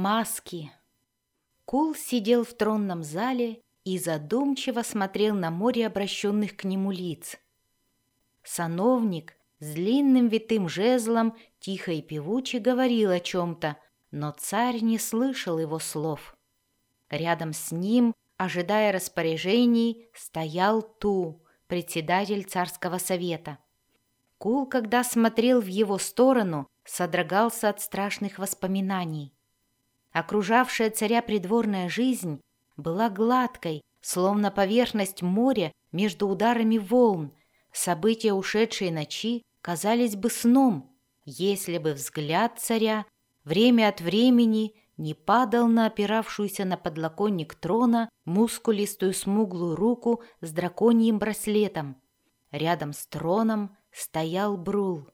Маски. Кул сидел в тронном зале и задумчиво смотрел на море обращенных к нему лиц. Сановник с длинным витым жезлом тихо и певуче говорил о чем-то, но царь не слышал его слов. Рядом с ним, ожидая распоряжений, стоял Ту, председатель царского совета. Кул, когда смотрел в его сторону, содрогался от страшных воспоминаний. Окружавшая царя придворная жизнь была гладкой, словно поверхность моря между ударами волн. События ушедшей ночи казались бы сном, если бы взгляд царя время от времени не падал на опиравшуюся на подлоконник трона мускулистую смуглую руку с драконьим браслетом. Рядом с троном стоял Брул.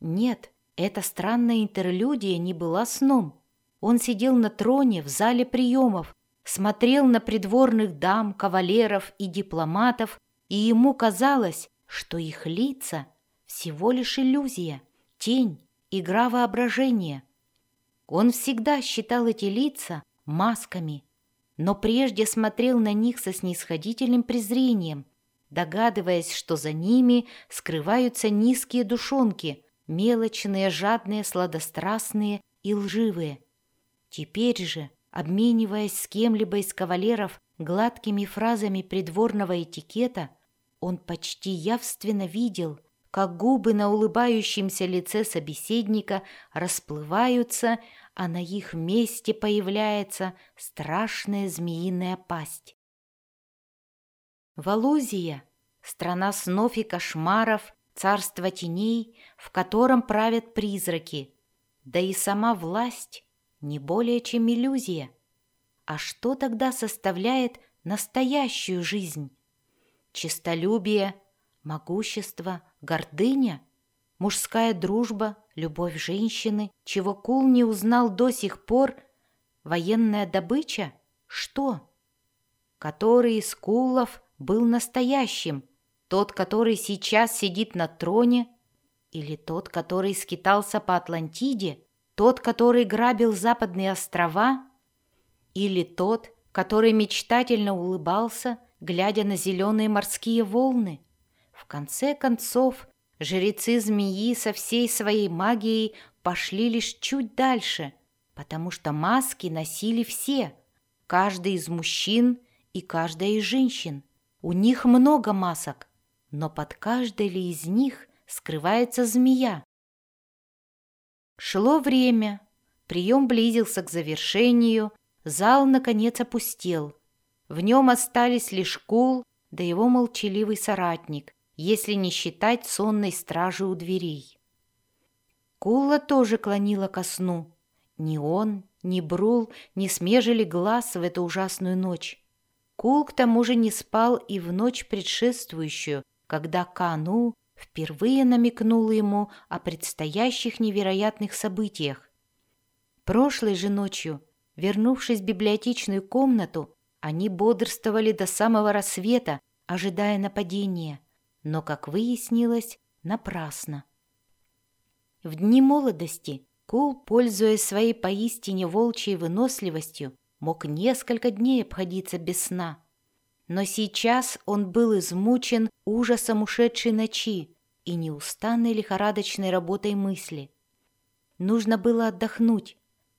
Нет, эта странная интерлюдия не была сном. Он сидел на троне в зале приемов, смотрел на придворных дам, кавалеров и дипломатов, и ему казалось, что их лица всего лишь иллюзия, тень, игра воображения. Он всегда считал эти лица масками, но прежде смотрел на них со снисходительным презрением, догадываясь, что за ними скрываются низкие душонки, мелочные, жадные, сладострастные и лживые – Теперь же, обмениваясь с кем-либо из кавалеров гладкими фразами придворного этикета, он почти явственно видел, как губы на улыбающемся лице собеседника расплываются, а на их месте появляется страшная змеиная пасть. Валузия — страна снов и кошмаров, царство теней, в котором правят призраки, да и сама власть не более чем иллюзия. А что тогда составляет настоящую жизнь? Чистолюбие, могущество, гордыня, мужская дружба, любовь женщины, чего Кул не узнал до сих пор, военная добыча? Что? Который из Кулов был настоящим? Тот, который сейчас сидит на троне? Или тот, который скитался по Атлантиде? Тот, который грабил западные острова? Или тот, который мечтательно улыбался, глядя на зеленые морские волны? В конце концов, жрецы змеи со всей своей магией пошли лишь чуть дальше, потому что маски носили все, каждый из мужчин и каждая из женщин. У них много масок, но под каждой ли из них скрывается змея? Шло время, прием близился к завершению, зал, наконец, опустел. В нем остались лишь Кул да его молчаливый соратник, если не считать сонной стражи у дверей. Кулла тоже клонила ко сну. Ни он, ни Брул не смежили глаз в эту ужасную ночь. Кул к тому же не спал и в ночь предшествующую, когда Кану впервые намекнула ему о предстоящих невероятных событиях. Прошлой же ночью, вернувшись в библиотечную комнату, они бодрствовали до самого рассвета, ожидая нападения, но, как выяснилось, напрасно. В дни молодости Кул, пользуясь своей поистине волчьей выносливостью, мог несколько дней обходиться без сна – но сейчас он был измучен ужасом ушедшей ночи и неустанной лихорадочной работой мысли. Нужно было отдохнуть,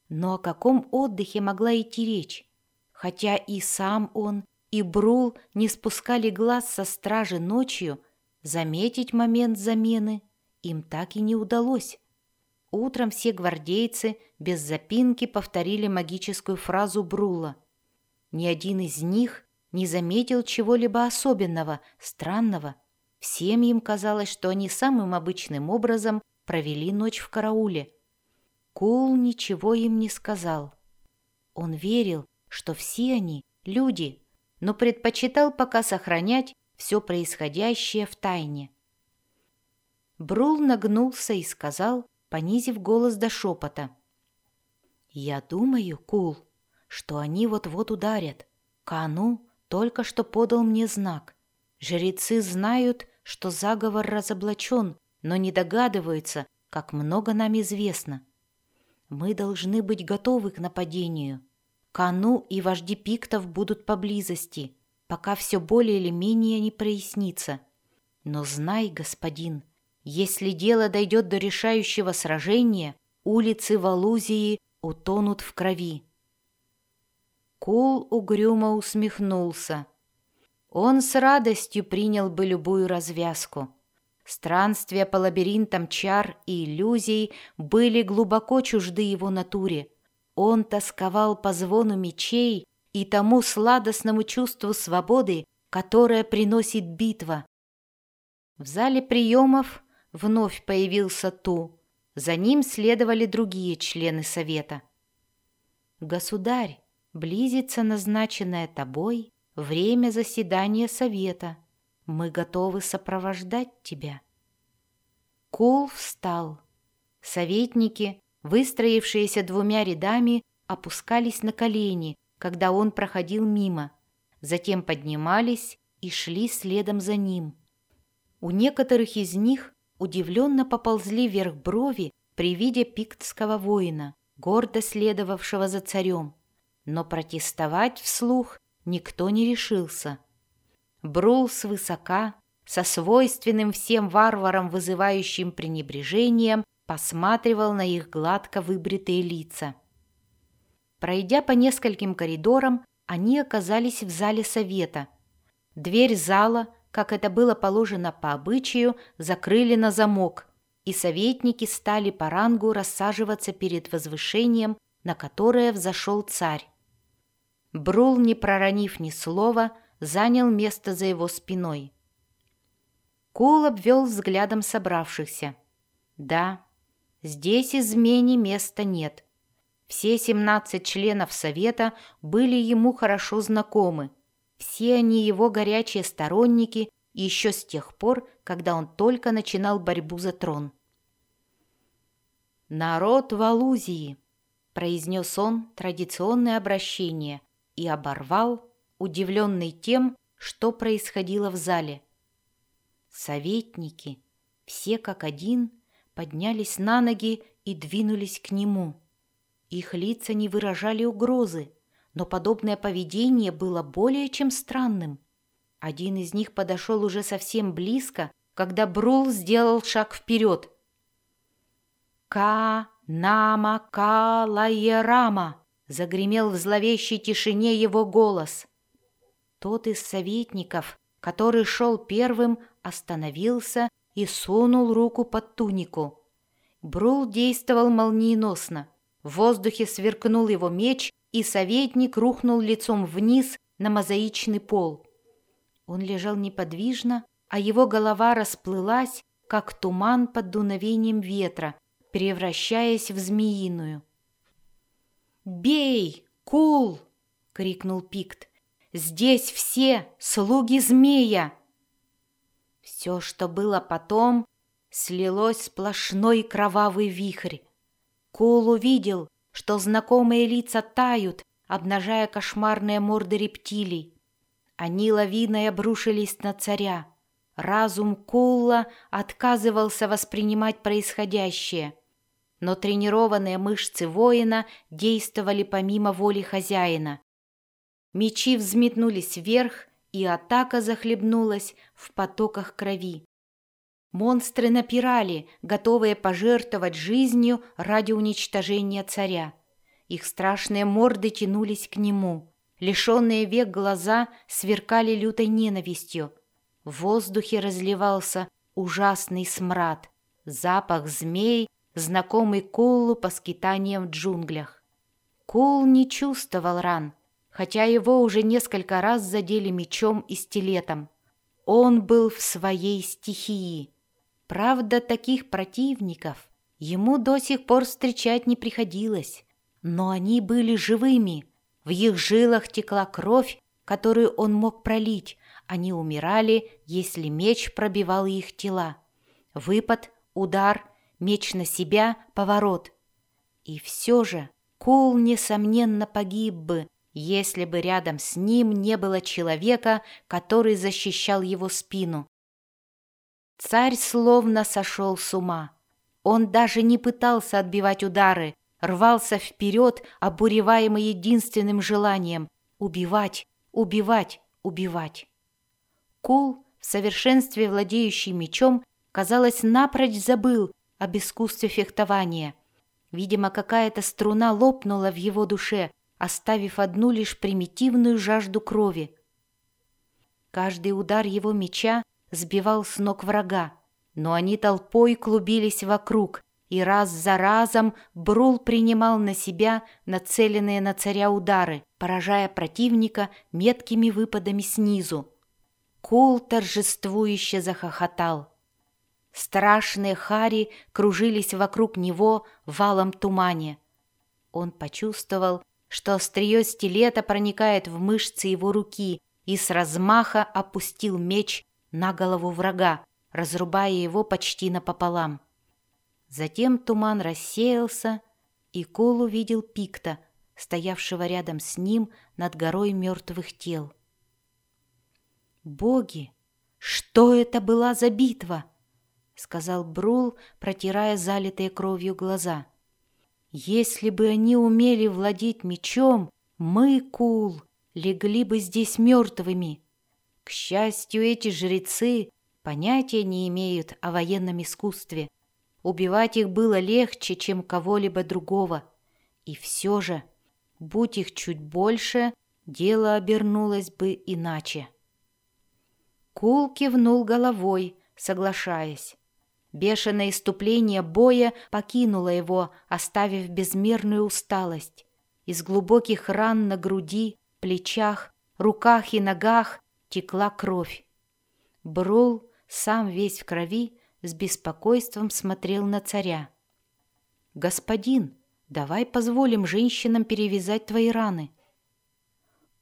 но о каком отдыхе могла идти речь? Хотя и сам он, и Брул не спускали глаз со стражи ночью, заметить момент замены им так и не удалось. Утром все гвардейцы без запинки повторили магическую фразу Брула. Ни один из них не заметил чего-либо особенного, странного. Всем им казалось, что они самым обычным образом провели ночь в карауле. Кул ничего им не сказал. Он верил, что все они — люди, но предпочитал пока сохранять все происходящее в тайне. Брул нагнулся и сказал, понизив голос до шепота. «Я думаю, Кул, что они вот-вот ударят. Кану только что подал мне знак. Жрецы знают, что заговор разоблачен, но не догадываются, как много нам известно. Мы должны быть готовы к нападению. Кану и вожди пиктов будут поблизости, пока все более или менее не прояснится. Но знай, господин, если дело дойдет до решающего сражения, улицы Валузии утонут в крови. Кул угрюмо усмехнулся. Он с радостью принял бы любую развязку. Странствия по лабиринтам чар и иллюзий были глубоко чужды его натуре. Он тосковал по звону мечей и тому сладостному чувству свободы, которое приносит битва. В зале приемов вновь появился Ту. За ним следовали другие члены совета. «Государь, близится назначенное тобой время заседания совета. Мы готовы сопровождать тебя». Кул встал. Советники, выстроившиеся двумя рядами, опускались на колени, когда он проходил мимо, затем поднимались и шли следом за ним. У некоторых из них удивленно поползли вверх брови при виде пиктского воина, гордо следовавшего за царем, но протестовать вслух никто не решился. Брул свысока, со свойственным всем варварам вызывающим пренебрежением, посматривал на их гладко выбритые лица. Пройдя по нескольким коридорам, они оказались в зале совета. Дверь зала, как это было положено по обычаю, закрыли на замок, и советники стали по рангу рассаживаться перед возвышением, на которое взошел царь. Брул, не проронив ни слова, занял место за его спиной. Кул обвел взглядом собравшихся. Да, здесь измене места нет. Все семнадцать членов Совета были ему хорошо знакомы. Все они его горячие сторонники еще с тех пор, когда он только начинал борьбу за трон. «Народ Валузии», — произнес он традиционное обращение и оборвал, удивленный тем, что происходило в зале — Советники, все как один, поднялись на ноги и двинулись к нему. Их лица не выражали угрозы, но подобное поведение было более чем странным. Один из них подошел уже совсем близко, когда Брул сделал шаг вперед. «Ка-нама-ка-лаерама!» — загремел в зловещей тишине его голос. Тот из советников, который шел первым, остановился и сунул руку под тунику. Брул действовал молниеносно. В воздухе сверкнул его меч, и советник рухнул лицом вниз на мозаичный пол. Он лежал неподвижно, а его голова расплылась, как туман под дуновением ветра, превращаясь в змеиную. «Бей, Кул!» — крикнул Пикт. «Здесь все слуги змея!» Все, что было потом, слилось в сплошной кровавый вихрь. Кул увидел, что знакомые лица тают, обнажая кошмарные морды рептилий. Они лавиной обрушились на царя. Разум Кулла отказывался воспринимать происходящее, но тренированные мышцы воина действовали помимо воли хозяина. Мечи взметнулись вверх, и атака захлебнулась в потоках крови. Монстры напирали, готовые пожертвовать жизнью ради уничтожения царя. Их страшные морды тянулись к нему. Лишенные век глаза сверкали лютой ненавистью. В воздухе разливался ужасный смрад, запах змей, знакомый Кулу по скитаниям в джунглях. Кул не чувствовал ран, хотя его уже несколько раз задели мечом и стилетом. Он был в своей стихии. Правда, таких противников ему до сих пор встречать не приходилось, но они были живыми. В их жилах текла кровь, которую он мог пролить. Они умирали, если меч пробивал их тела. Выпад, удар, меч на себя, поворот. И все же Кул, несомненно, погиб бы, если бы рядом с ним не было человека, который защищал его спину. Царь словно сошел с ума. Он даже не пытался отбивать удары, рвался вперед, обуреваемый единственным желанием — убивать, убивать, убивать. Кул, в совершенстве владеющий мечом, казалось, напрочь забыл об искусстве фехтования. Видимо, какая-то струна лопнула в его душе, оставив одну лишь примитивную жажду крови. Каждый удар его меча сбивал с ног врага, но они толпой клубились вокруг, и раз за разом Брул принимал на себя нацеленные на царя удары, поражая противника меткими выпадами снизу. Кул торжествующе захохотал. Страшные хари кружились вокруг него валом тумане. Он почувствовал, что острие стилета проникает в мышцы его руки и с размаха опустил меч на голову врага, разрубая его почти напополам. Затем туман рассеялся, и Кол увидел Пикта, стоявшего рядом с ним над горой мертвых тел. «Боги, что это была за битва?» — сказал Брул, протирая залитые кровью глаза. «Если бы они умели владеть мечом, мы, Кул, легли бы здесь мертвыми. К счастью, эти жрецы понятия не имеют о военном искусстве. Убивать их было легче, чем кого-либо другого. И все же, будь их чуть больше, дело обернулось бы иначе». Кул кивнул головой, соглашаясь. Бешеное иступление боя покинуло его, оставив безмерную усталость. Из глубоких ран на груди, плечах, руках и ногах текла кровь. Брул, сам весь в крови, с беспокойством смотрел на царя. «Господин, давай позволим женщинам перевязать твои раны».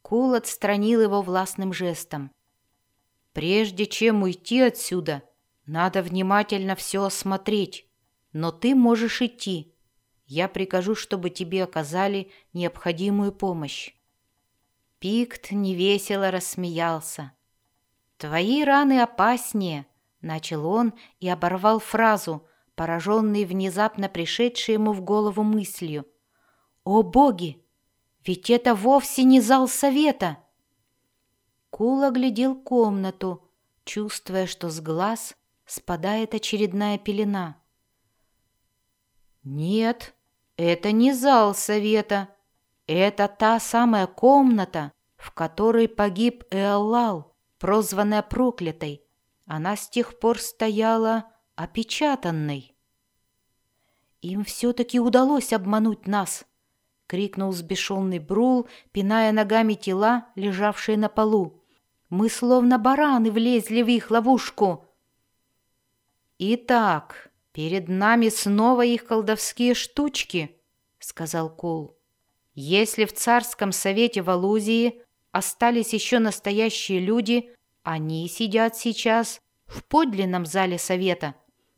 Кул отстранил его властным жестом. Прежде чем уйти отсюда, надо внимательно все осмотреть. Но ты можешь идти. Я прикажу, чтобы тебе оказали необходимую помощь. Пикт невесело рассмеялся. «Твои раны опаснее», — начал он и оборвал фразу, пораженный внезапно пришедшей ему в голову мыслью. «О боги! Ведь это вовсе не зал совета!» Кул оглядел комнату, чувствуя, что с глаз спадает очередная пелена. «Нет, это не зал совета. Это та самая комната, в которой погиб Эоллал, прозванная проклятой. Она с тех пор стояла опечатанной». «Им все-таки удалось обмануть нас!» — крикнул сбешенный Брул, пиная ногами тела, лежавшие на полу. Мы словно бараны влезли в их ловушку. Итак, перед нами снова их колдовские штучки, сказал Кул. Если в царском совете в Алузии остались еще настоящие люди, они сидят сейчас в подлинном зале совета.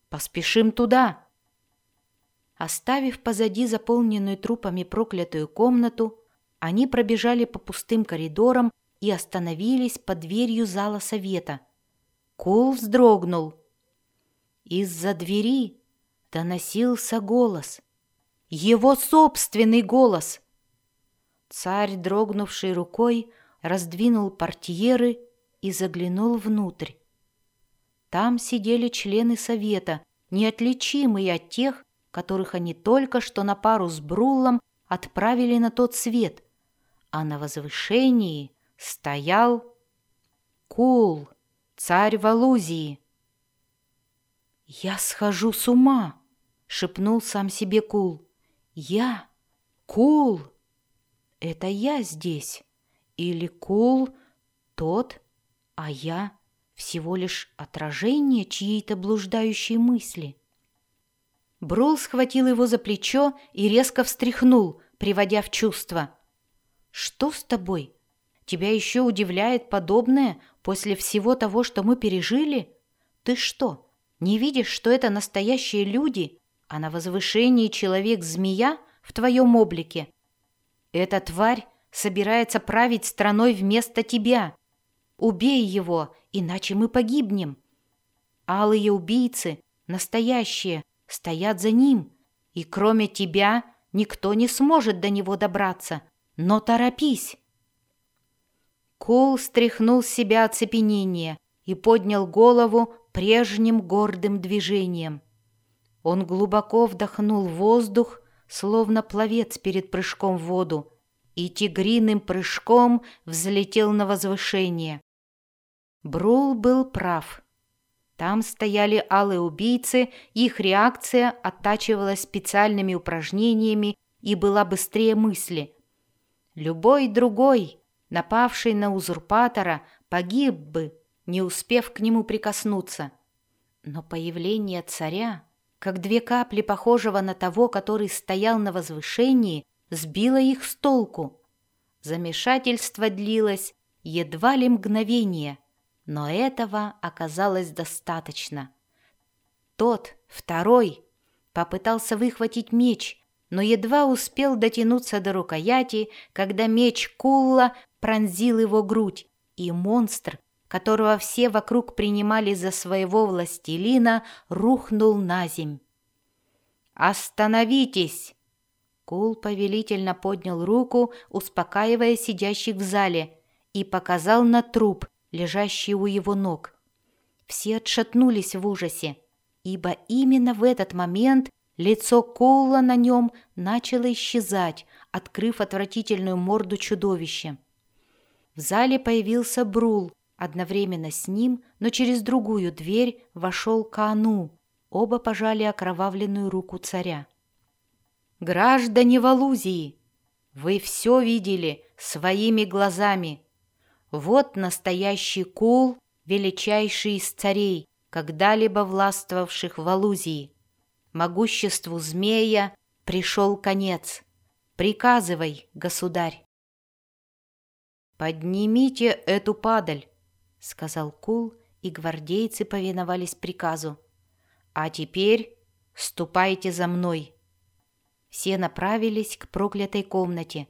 Поспешим туда. Оставив позади заполненную трупами проклятую комнату, они пробежали по пустым коридорам и остановились под дверью зала совета. Кул вздрогнул. Из-за двери доносился голос. Его собственный голос. Царь, дрогнувший рукой, раздвинул портьеры и заглянул внутрь. Там сидели члены совета, неотличимые от тех, которых они только что на пару с Брулом отправили на тот свет, а на возвышении стоял Кулл, царь Валузии. «Я схожу с ума!» — шепнул сам себе Кулл. «Я? Кулл? Это я здесь? Или Кулл тот, а я всего лишь отражение чьей-то блуждающей мысли?» Брул схватил его за плечо и резко встряхнул, приводя в чувство. «Что с тобой?» Тебя еще удивляет подобное после всего того, что мы пережили? Ты что, не видишь, что это настоящие люди, а на возвышении человек-змея в твоем облике? Эта тварь собирается править страной вместо тебя. Убей его, иначе мы погибнем. Алые убийцы, настоящие, стоят за ним, и кроме тебя никто не сможет до него добраться. Но торопись!» Кул стряхнул с себя оцепенение и поднял голову прежним гордым движением. Он глубоко вдохнул воздух, словно пловец перед прыжком в воду, и тигриным прыжком взлетел на возвышение. Брул был прав. Там стояли алые убийцы, их реакция оттачивалась специальными упражнениями и была быстрее мысли. Любой другой, напавший на узурпатора, погиб бы, не успев к нему прикоснуться. Но появление царя, как две капли похожего на того, который стоял на возвышении, сбило их с толку. Замешательство длилось едва ли мгновение, но этого оказалось достаточно. Тот, второй, попытался выхватить меч, но едва успел дотянуться до рукояти, когда меч Кулла пронзил его грудь, и монстр, которого все вокруг принимали за своего властелина, рухнул на земь. «Остановитесь!» Кул повелительно поднял руку, успокаивая сидящих в зале, и показал на труп, лежащий у его ног. Все отшатнулись в ужасе, ибо именно в этот момент лицо Коула на нем начало исчезать, открыв отвратительную морду чудовища. В зале появился Брул, одновременно с ним, но через другую дверь вошел Кану. Оба пожали окровавленную руку царя. «Граждане Валузии, вы все видели своими глазами. Вот настоящий кул, величайший из царей, когда-либо властвовавших в Валузии. Могуществу змея пришел конец. Приказывай, государь». «Поднимите эту падаль», — сказал Кул, и гвардейцы повиновались приказу. «А теперь ступайте за мной». Все направились к проклятой комнате.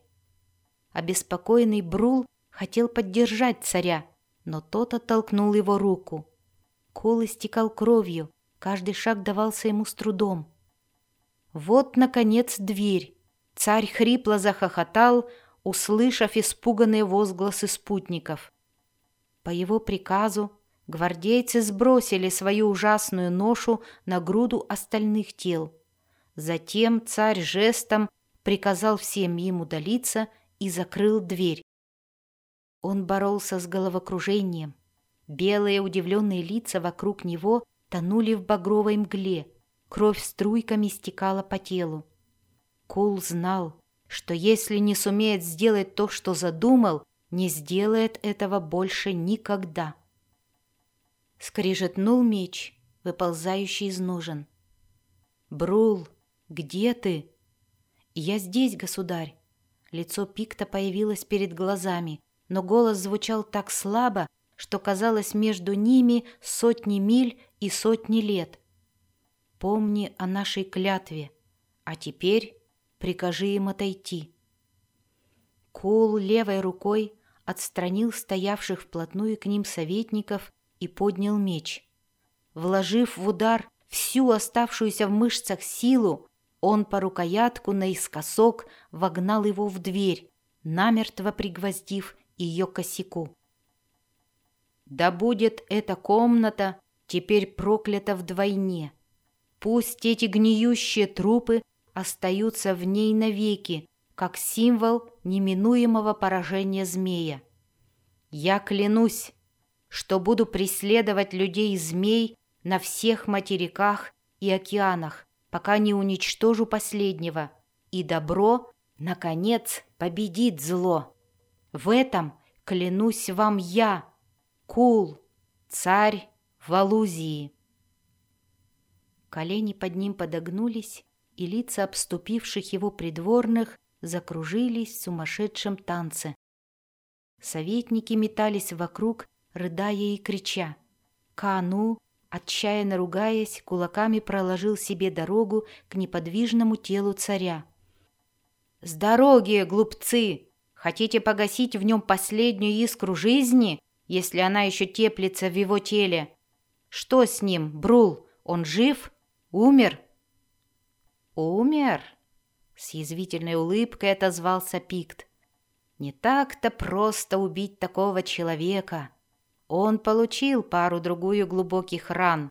Обеспокоенный Брул хотел поддержать царя, но тот оттолкнул его руку. Кол истекал кровью, каждый шаг давался ему с трудом. Вот, наконец, дверь. Царь хрипло захохотал, услышав испуганные возгласы спутников. По его приказу гвардейцы сбросили свою ужасную ношу на груду остальных тел. Затем царь жестом приказал всем им удалиться и закрыл дверь. Он боролся с головокружением. Белые удивленные лица вокруг него тонули в багровой мгле. Кровь струйками стекала по телу. Кул знал, что если не сумеет сделать то, что задумал, не сделает этого больше никогда. Скрижетнул меч, выползающий из ножен. «Брул!» «Где ты?» «Я здесь, государь». Лицо Пикта появилось перед глазами, но голос звучал так слабо, что казалось между ними сотни миль и сотни лет. «Помни о нашей клятве, а теперь прикажи им отойти». Кул левой рукой отстранил стоявших вплотную к ним советников и поднял меч. Вложив в удар всю оставшуюся в мышцах силу, он по рукоятку наискосок вогнал его в дверь, намертво пригвоздив ее косяку. «Да будет эта комната теперь проклята вдвойне. Пусть эти гниющие трупы остаются в ней навеки, как символ неминуемого поражения змея. Я клянусь, что буду преследовать людей-змей на всех материках и океанах, пока не уничтожу последнего, и добро, наконец, победит зло. В этом клянусь вам я, Кул, царь Валузии. Колени под ним подогнулись, и лица обступивших его придворных закружились в сумасшедшем танце. Советники метались вокруг, рыдая и крича. Кану отчаянно ругаясь, кулаками проложил себе дорогу к неподвижному телу царя. «С дороги, глупцы! Хотите погасить в нем последнюю искру жизни, если она еще теплится в его теле? Что с ним, Брул? Он жив? Умер?» «Умер?» С язвительной улыбкой отозвался Пикт. Не так-то просто убить такого человека. Он получил пару-другую глубоких ран,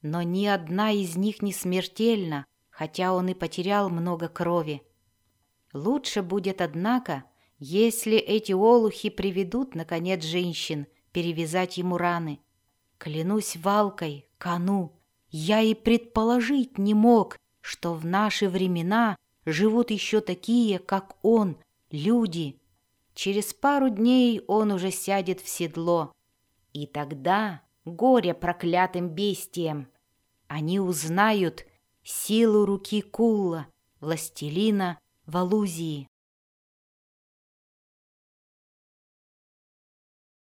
но ни одна из них не смертельна, хотя он и потерял много крови. Лучше будет, однако, если эти олухи приведут, наконец, женщин, перевязать ему раны. Клянусь валкой, кону, я и предположить не мог, что в наши времена живут еще такие, как он, люди. Через пару дней он уже сядет в седло. И тогда горе проклятым бестиям. Они узнают силу руки Кулла, властелина Валузии.